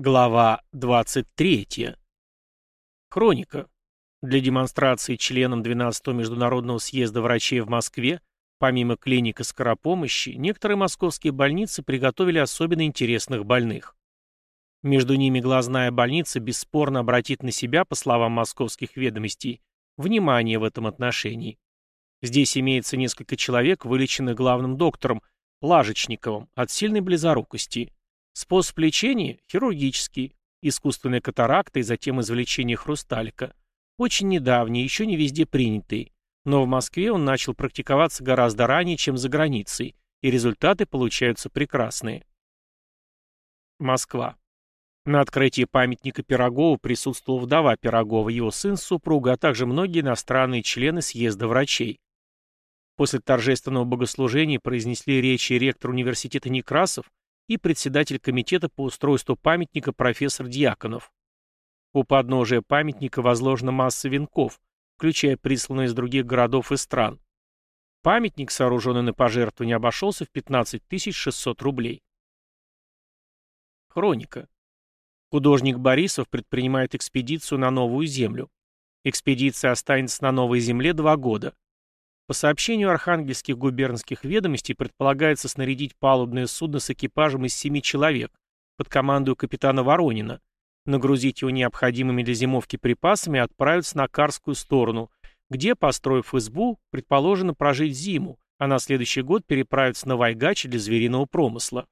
Глава 23. Хроника. Для демонстрации членам 12-го Международного съезда врачей в Москве, помимо клиник скоропомощи, некоторые московские больницы приготовили особенно интересных больных. Между ними глазная больница бесспорно обратит на себя, по словам московских ведомостей, внимание в этом отношении. Здесь имеется несколько человек, вылеченных главным доктором Лажечниковым от сильной близорукости – Способ лечения – хирургический, искусственная катаракта и затем извлечение хрусталика. Очень недавний, еще не везде принятый. Но в Москве он начал практиковаться гораздо ранее, чем за границей, и результаты получаются прекрасные. Москва. На открытии памятника Пирогова присутствовала вдова Пирогова, его сын, супруга, а также многие иностранные члены съезда врачей. После торжественного богослужения произнесли речи ректор университета Некрасов и председатель комитета по устройству памятника профессор Дьяконов. У подножия памятника возложена масса венков, включая присланные из других городов и стран. Памятник, сооруженный на пожертвование, обошелся в 15 600 рублей. Хроника. Художник Борисов предпринимает экспедицию на Новую Землю. Экспедиция останется на Новой Земле два года. По сообщению архангельских губернских ведомостей предполагается снарядить палубное судно с экипажем из семи человек под командой капитана Воронина, нагрузить его необходимыми для зимовки припасами и отправиться на Карскую сторону, где, построив избу, предположено прожить зиму, а на следующий год переправиться на Вайгачи для звериного промысла.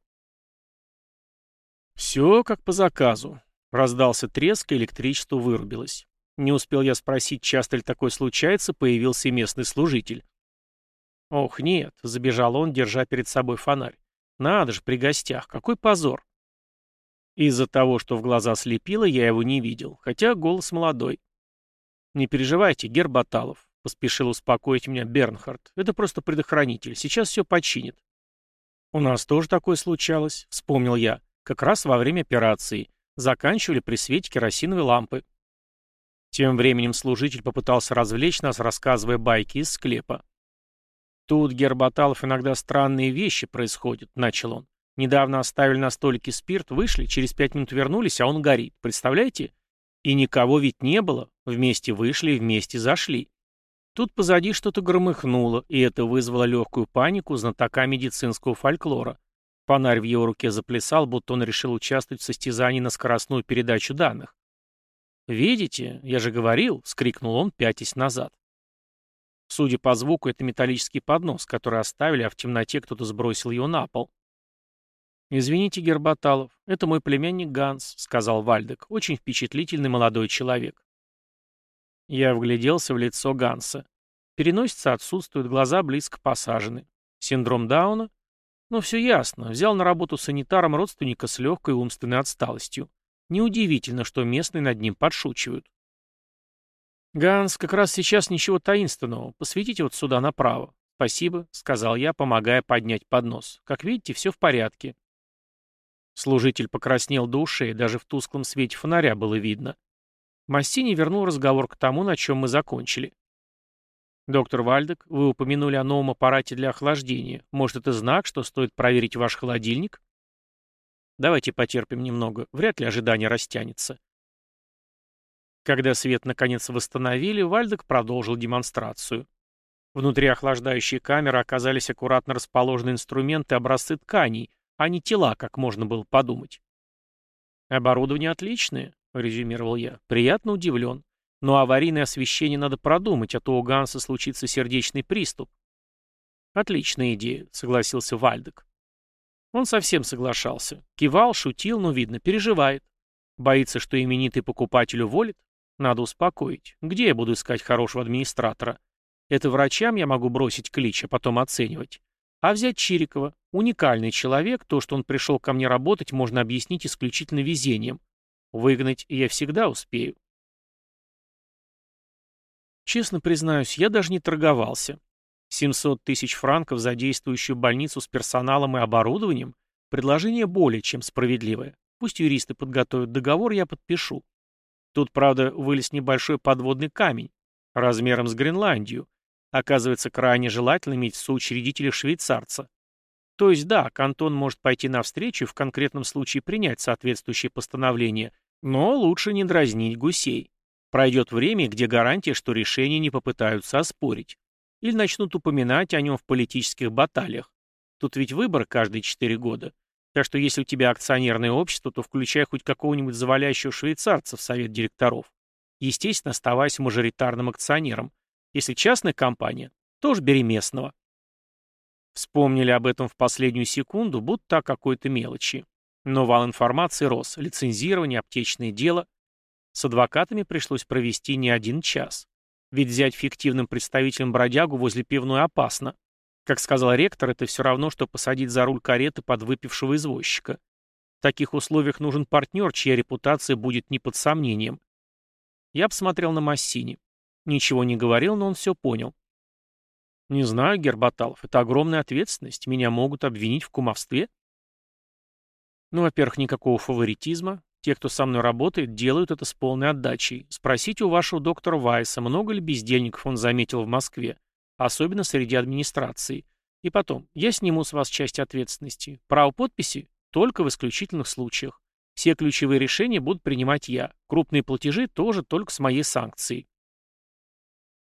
Все как по заказу. Раздался треск, и электричество вырубилось. Не успел я спросить, часто ли такое случается, появился местный служитель. Ох, нет, забежал он, держа перед собой фонарь. Надо же, при гостях, какой позор. Из-за того, что в глаза слепило, я его не видел, хотя голос молодой. Не переживайте, Гербаталов, поспешил успокоить меня Бернхард. Это просто предохранитель, сейчас все починит. У нас тоже такое случалось, вспомнил я, как раз во время операции. Заканчивали при свете керосиновой лампы. Тем временем служитель попытался развлечь нас, рассказывая байки из склепа. «Тут, Гербаталов, иногда странные вещи происходят», — начал он. «Недавно оставили на столике спирт, вышли, через пять минут вернулись, а он горит. Представляете? И никого ведь не было. Вместе вышли и вместе зашли. Тут позади что-то громыхнуло, и это вызвало легкую панику знатока медицинского фольклора. Фонарь в его руке заплясал, будто он решил участвовать в состязании на скоростную передачу данных. «Видите, я же говорил!» — скрикнул он, пятясь назад. Судя по звуку, это металлический поднос, который оставили, а в темноте кто-то сбросил его на пол. «Извините, Гербаталов, это мой племянник Ганс», — сказал Вальдек, очень впечатлительный молодой человек. Я вгляделся в лицо Ганса. Переносица отсутствует, глаза близко посажены. Синдром Дауна? Ну, все ясно. Взял на работу санитаром родственника с легкой умственной отсталостью. Неудивительно, что местные над ним подшучивают. «Ганс, как раз сейчас ничего таинственного. Посветите вот сюда направо». «Спасибо», — сказал я, помогая поднять поднос. «Как видите, все в порядке». Служитель покраснел до ушей, даже в тусклом свете фонаря было видно. Массини вернул разговор к тому, на чем мы закончили. «Доктор Вальдек, вы упомянули о новом аппарате для охлаждения. Может, это знак, что стоит проверить ваш холодильник?» Давайте потерпим немного, вряд ли ожидание растянется. Когда свет наконец восстановили, Вальдек продолжил демонстрацию. Внутри охлаждающей камеры оказались аккуратно расположены инструменты образцы тканей, а не тела, как можно было подумать. «Оборудование отличное», — резюмировал я. «Приятно удивлен. Но аварийное освещение надо продумать, а то у Ганса случится сердечный приступ». «Отличная идея», — согласился Вальдек. Он совсем соглашался. Кивал, шутил, но, видно, переживает. Боится, что именитый покупатель уволит? Надо успокоить. Где я буду искать хорошего администратора? Это врачам я могу бросить клич, а потом оценивать. А взять Чирикова. Уникальный человек, то, что он пришел ко мне работать, можно объяснить исключительно везением. Выгнать я всегда успею. Честно признаюсь, я даже не торговался. 700 тысяч франков за действующую больницу с персоналом и оборудованием – предложение более чем справедливое. Пусть юристы подготовят договор, я подпишу. Тут, правда, вылез небольшой подводный камень, размером с Гренландию. Оказывается, крайне желательно иметь в соучредителях швейцарца. То есть да, кантон может пойти навстречу и в конкретном случае принять соответствующее постановление, но лучше не дразнить гусей. Пройдет время, где гарантия, что решение не попытаются оспорить. Или начнут упоминать о нем в политических баталиях. Тут ведь выбор каждые четыре года. Так что если у тебя акционерное общество, то включай хоть какого-нибудь завалящего швейцарца в совет директоров. Естественно, оставайся мажоритарным акционером. Если частная компания, тоже бери местного. Вспомнили об этом в последнюю секунду, будто о какой-то мелочи. Но вал информации рос, лицензирование, аптечное дело. С адвокатами пришлось провести не один час. Ведь взять фиктивным представителем бродягу возле пивной опасно. Как сказал ректор, это все равно, что посадить за руль кареты под выпившего извозчика. В таких условиях нужен партнер, чья репутация будет не под сомнением. Я посмотрел на Массини. Ничего не говорил, но он все понял. Не знаю, Гербаталов, это огромная ответственность. Меня могут обвинить в кумовстве. Ну, во-первых, никакого фаворитизма. Те, кто со мной работает, делают это с полной отдачей. Спросите у вашего доктора Вайса, много ли бездельников он заметил в Москве, особенно среди администрации. И потом, я сниму с вас часть ответственности. Право подписи только в исключительных случаях. Все ключевые решения будут принимать я. Крупные платежи тоже только с моей санкцией.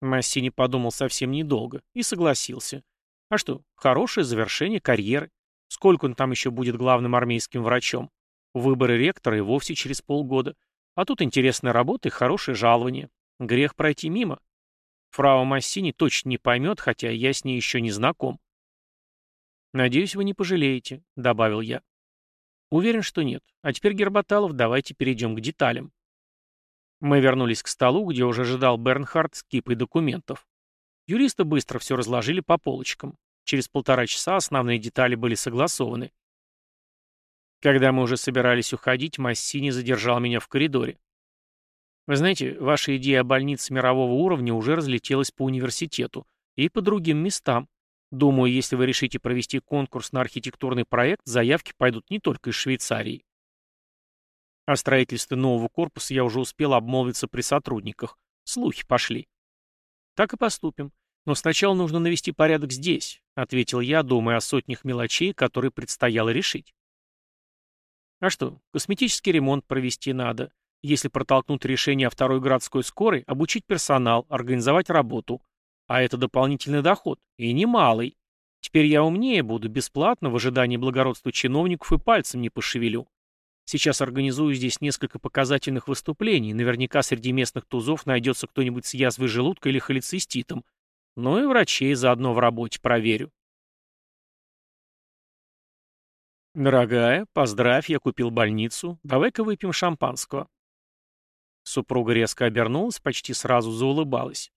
Массини подумал совсем недолго и согласился. А что, хорошее завершение карьеры. Сколько он там еще будет главным армейским врачом? Выборы ректора и вовсе через полгода. А тут интересная работа и хорошее жалование. Грех пройти мимо. Фрау Массини точно не поймет, хотя я с ней еще не знаком. «Надеюсь, вы не пожалеете», — добавил я. «Уверен, что нет. А теперь, Гербаталов, давайте перейдем к деталям». Мы вернулись к столу, где уже ожидал Бернхард с кипой документов. Юристы быстро все разложили по полочкам. Через полтора часа основные детали были согласованы. Когда мы уже собирались уходить, Массини задержал меня в коридоре. Вы знаете, ваша идея о больнице мирового уровня уже разлетелась по университету и по другим местам. Думаю, если вы решите провести конкурс на архитектурный проект, заявки пойдут не только из Швейцарии. О строительстве нового корпуса я уже успел обмолвиться при сотрудниках. Слухи пошли. Так и поступим. Но сначала нужно навести порядок здесь, ответил я, думая о сотнях мелочей, которые предстояло решить. А что, косметический ремонт провести надо. Если протолкнуть решение о второй городской скорой, обучить персонал, организовать работу. А это дополнительный доход. И немалый. Теперь я умнее буду, бесплатно, в ожидании благородства чиновников и пальцем не пошевелю. Сейчас организую здесь несколько показательных выступлений. Наверняка среди местных тузов найдется кто-нибудь с язвой желудка или холециститом. Ну и врачей заодно в работе проверю. «Дорогая, поздравь, я купил больницу. Давай-ка выпьем шампанского». Супруга резко обернулась, почти сразу заулыбалась.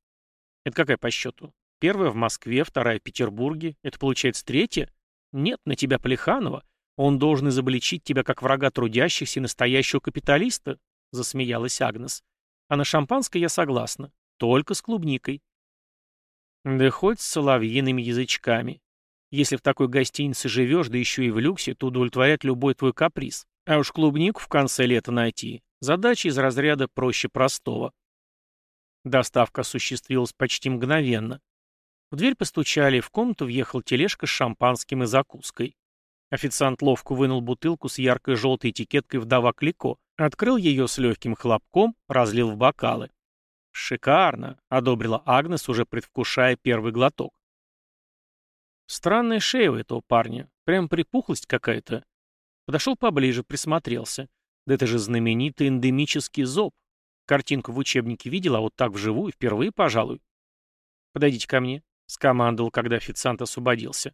«Это какая по счету? Первая в Москве, вторая в Петербурге. Это получается третья? Нет, на тебя Плеханова. Он должен изобличить тебя как врага трудящихся и настоящего капиталиста, засмеялась Агнес. А на шампанское я согласна. Только с клубникой. Да хоть с соловьиными язычками. Если в такой гостинице живешь, да еще и в люксе, то удовлетворять любой твой каприз. А уж клубнику в конце лета найти. Задача из разряда проще простого. Доставка осуществилась почти мгновенно. В дверь постучали, в комнату въехал тележка с шампанским и закуской. Официант ловко вынул бутылку с яркой желтой этикеткой «Вдова Клико», открыл ее с легким хлопком, разлил в бокалы. «Шикарно!» — одобрила Агнес, уже предвкушая первый глоток. Странная шея у этого парня. Прям припухлость какая-то. Подошел поближе, присмотрелся. Да это же знаменитый эндемический зоб. Картинку в учебнике видел, а вот так вживую впервые, пожалуй. «Подойдите ко мне», — скомандовал, когда официант освободился.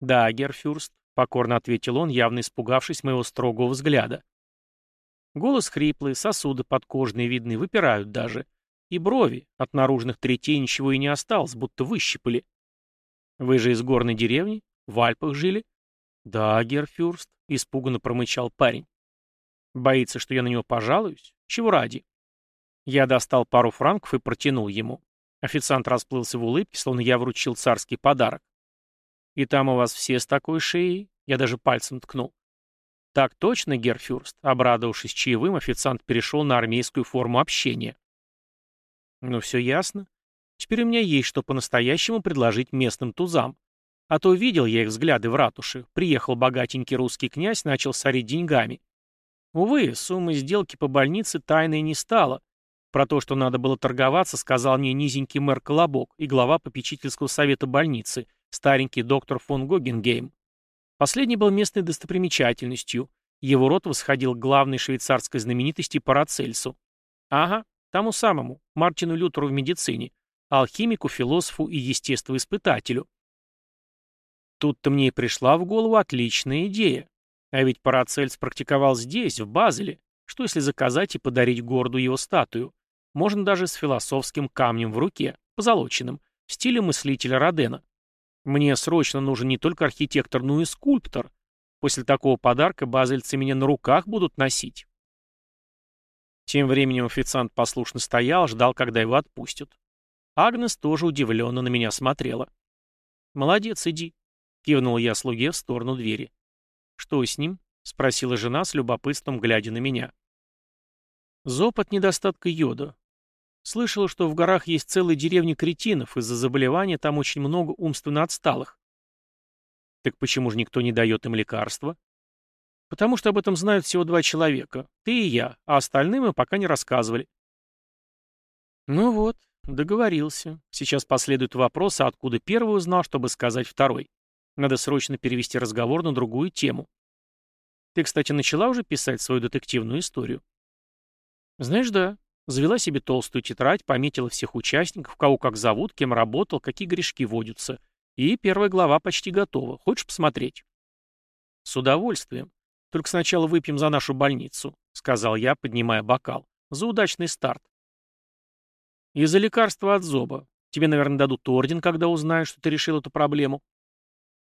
«Да, Герфюрст», — покорно ответил он, явно испугавшись моего строгого взгляда. Голос хриплый, сосуды подкожные видны, выпирают даже. И брови, от наружных третей ничего и не осталось, будто выщипали. Вы же из горной деревни? В Альпах жили? Да, Герфюрст, испуганно промычал парень. Боится, что я на него пожалуюсь? Чего ради? Я достал пару франков и протянул ему. Официант расплылся в улыбке, словно я вручил царский подарок. «И там у вас все с такой шеей?» Я даже пальцем ткнул. «Так точно, Герфюрст», — обрадовавшись чаевым, официант перешел на армейскую форму общения. «Ну, все ясно. Теперь у меня есть что по-настоящему предложить местным тузам. А то видел я их взгляды в ратуше. Приехал богатенький русский князь, начал сорить деньгами. Увы, суммы сделки по больнице тайной не стало. Про то, что надо было торговаться, сказал мне низенький мэр Колобок и глава попечительского совета больницы, старенький доктор фон Гогенгейм. Последний был местной достопримечательностью. Его рот восходил к главной швейцарской знаменитости Парацельсу. Ага, тому самому, Мартину Лютеру в медицине, алхимику, философу и естествоиспытателю. Тут-то мне и пришла в голову отличная идея. А ведь Парацельс практиковал здесь, в Базеле. Что если заказать и подарить городу его статую? Можно даже с философским камнем в руке, позолоченным, в стиле мыслителя Родена. Мне срочно нужен не только архитектор, но и скульптор. После такого подарка базельцы меня на руках будут носить. Тем временем официант послушно стоял, ждал, когда его отпустят. Агнес тоже удивленно на меня смотрела. «Молодец, иди», — кивнул я слуге в сторону двери. «Что с ним?» — спросила жена с любопытством, глядя на меня. «Зоб от недостатка йода. Слышала, что в горах есть целые деревни кретинов, из-за заболевания там очень много умственно отсталых». «Так почему же никто не дает им лекарства?» «Потому что об этом знают всего два человека, ты и я, а остальным мы пока не рассказывали». «Ну вот, договорился. Сейчас последуют вопросы, откуда первый узнал, чтобы сказать второй». Надо срочно перевести разговор на другую тему. Ты, кстати, начала уже писать свою детективную историю? Знаешь, да. Завела себе толстую тетрадь, пометила всех участников, кого как зовут, кем работал, какие грешки водятся. И первая глава почти готова. Хочешь посмотреть? С удовольствием. Только сначала выпьем за нашу больницу, сказал я, поднимая бокал. За удачный старт. И за лекарство от зоба. Тебе, наверное, дадут орден, когда узнают, что ты решил эту проблему.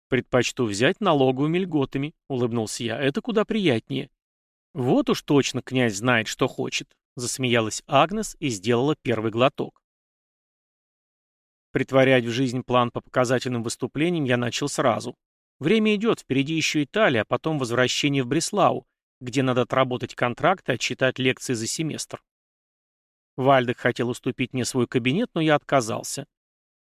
«Предпочту взять налоговыми льготами», — улыбнулся я. «Это куда приятнее». «Вот уж точно князь знает, что хочет», — засмеялась Агнес и сделала первый глоток. Притворять в жизнь план по показательным выступлениям я начал сразу. Время идет, впереди еще Италия, а потом возвращение в Бреслау, где надо отработать контракт и отчитать лекции за семестр. Вальдек хотел уступить мне свой кабинет, но я отказался.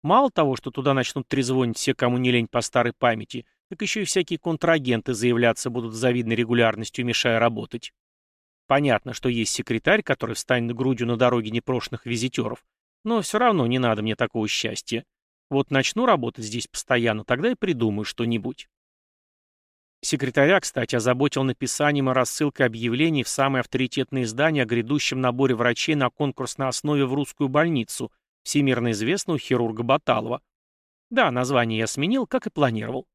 Мало того, что туда начнут трезвонить все, кому не лень по старой памяти, так еще и всякие контрагенты заявляться будут с завидной регулярностью, мешая работать. Понятно, что есть секретарь, который встанет грудью на дороге непрошенных визитеров, но все равно не надо мне такого счастья. Вот начну работать здесь постоянно, тогда и придумаю что-нибудь. Секретаря, кстати, озаботил написанием и рассылкой объявлений в самые авторитетные издания о грядущем наборе врачей на конкурсной основе в русскую больницу – всемирно известного хирурга Баталова. Да, название я сменил, как и планировал.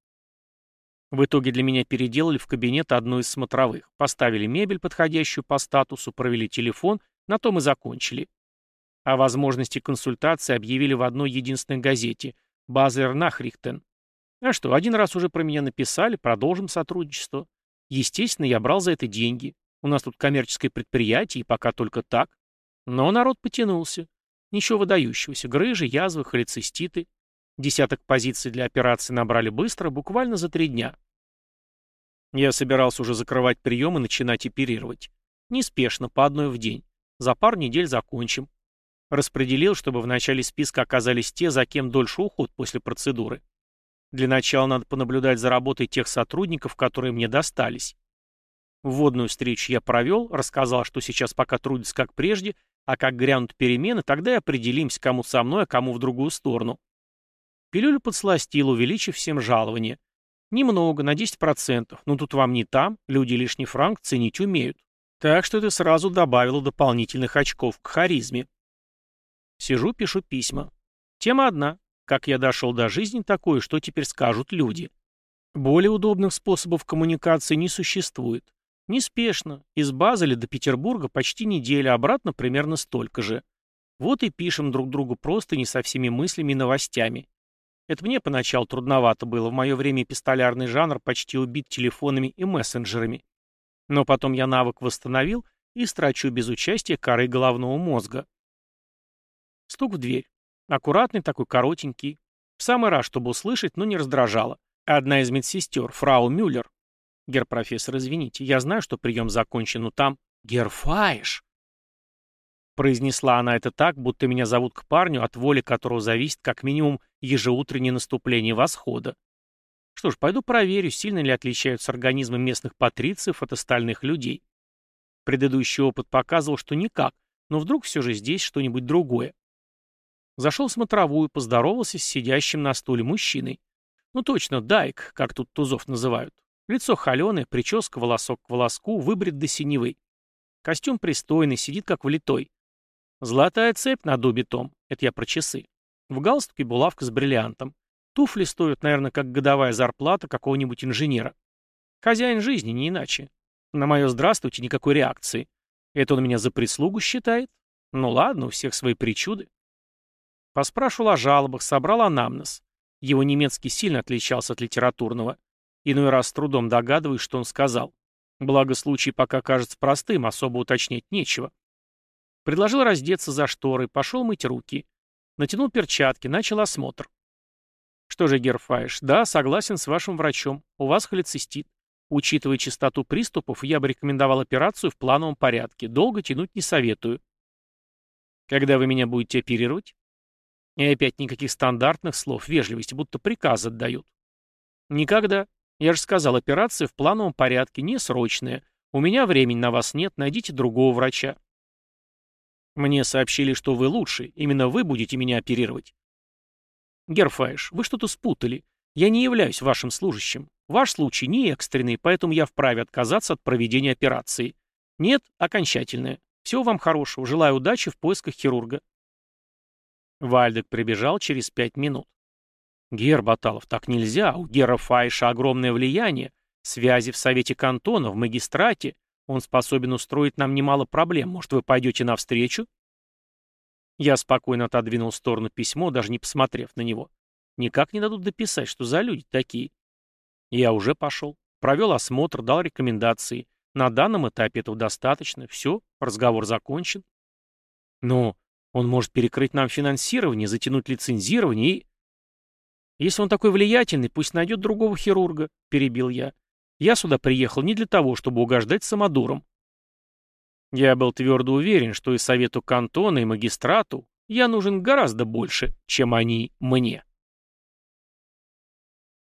В итоге для меня переделали в кабинет одну из смотровых, поставили мебель, подходящую по статусу, провели телефон, на том и закончили. О возможности консультации объявили в одной единственной газете «Базер Нахрихтен». А что, один раз уже про меня написали, продолжим сотрудничество. Естественно, я брал за это деньги. У нас тут коммерческое предприятие, и пока только так. Но народ потянулся. Ничего выдающегося. Грыжи, язвы, холециститы. Десяток позиций для операции набрали быстро, буквально за три дня. Я собирался уже закрывать прием и начинать оперировать. Неспешно, по одной в день. За пару недель закончим. Распределил, чтобы в начале списка оказались те, за кем дольше уход после процедуры. Для начала надо понаблюдать за работой тех сотрудников, которые мне достались. Вводную встречу я провел, рассказал, что сейчас пока трудится как прежде, а как грянут перемены, тогда и определимся, кому со мной, а кому в другую сторону. Пилюлю подсластил, увеличив всем жалование. Немного, на 10%, но тут вам не там, люди лишний франк ценить умеют. Так что ты сразу добавил дополнительных очков к харизме. Сижу, пишу письма. Тема одна. Как я дошел до жизни такой, что теперь скажут люди. Более удобных способов коммуникации не существует. Неспешно. Из Базеля до Петербурга почти неделя, обратно примерно столько же. Вот и пишем друг другу просто не со всеми мыслями и новостями. Это мне поначалу трудновато было, в мое время пистолярный жанр почти убит телефонами и мессенджерами. Но потом я навык восстановил и строчу без участия коры головного мозга. Стук в дверь. Аккуратный такой, коротенький. В самый раз, чтобы услышать, но не раздражало. Одна из медсестер, фрау Мюллер, «Гер-профессор, извините, я знаю, что прием закончен, но там...» «Герфаиш!» Произнесла она это так, будто меня зовут к парню, от воли которого зависит как минимум ежеутреннее наступление восхода. Что ж, пойду проверю, сильно ли отличаются организмы местных патрициев от остальных людей. Предыдущий опыт показывал, что никак, но вдруг все же здесь что-нибудь другое. Зашел в смотровую, поздоровался с сидящим на стуле мужчиной. Ну точно, дайк, как тут тузов называют. Лицо холеное, прическа волосок к волоску, выбрит до синевы. Костюм пристойный, сидит как влитой. Золотая цепь на дубе том, это я про часы. В галстуке булавка с бриллиантом. Туфли стоят, наверное, как годовая зарплата какого-нибудь инженера. Хозяин жизни, не иначе. На мое «здравствуйте» никакой реакции. Это он меня за прислугу считает? Ну ладно, у всех свои причуды. Поспрашивал о жалобах, собрал анамнез. Его немецкий сильно отличался от литературного. Иной раз с трудом догадываюсь, что он сказал. Благо случай пока кажется простым, особо уточнять нечего. Предложил раздеться за шторой, пошел мыть руки. Натянул перчатки, начал осмотр. Что же, Герфайш, да, согласен с вашим врачом. У вас холецистит. Учитывая частоту приступов, я бы рекомендовал операцию в плановом порядке. Долго тянуть не советую. Когда вы меня будете оперировать? И опять никаких стандартных слов вежливости, будто приказ отдают. Никогда. Я же сказал, операция в плановом порядке, не срочная. У меня времени на вас нет, найдите другого врача. Мне сообщили, что вы лучше, именно вы будете меня оперировать. Герфайш, вы что-то спутали. Я не являюсь вашим служащим. Ваш случай не экстренный, поэтому я вправе отказаться от проведения операции. Нет, окончательное. Всего вам хорошего. Желаю удачи в поисках хирурга. Вальдек прибежал через пять минут. «Гер Баталов, так нельзя. У Гера Файша огромное влияние. Связи в Совете Кантона, в магистрате. Он способен устроить нам немало проблем. Может, вы пойдете навстречу?» Я спокойно отодвинул в сторону письмо, даже не посмотрев на него. Никак не дадут дописать, что за люди такие. Я уже пошел. Провел осмотр, дал рекомендации. На данном этапе этого достаточно. Все, разговор закончен. Но он может перекрыть нам финансирование, затянуть лицензирование и... Если он такой влиятельный, пусть найдет другого хирурга, перебил я. Я сюда приехал не для того, чтобы угождать самодурам. Я был твердо уверен, что и совету кантона, и магистрату я нужен гораздо больше, чем они мне.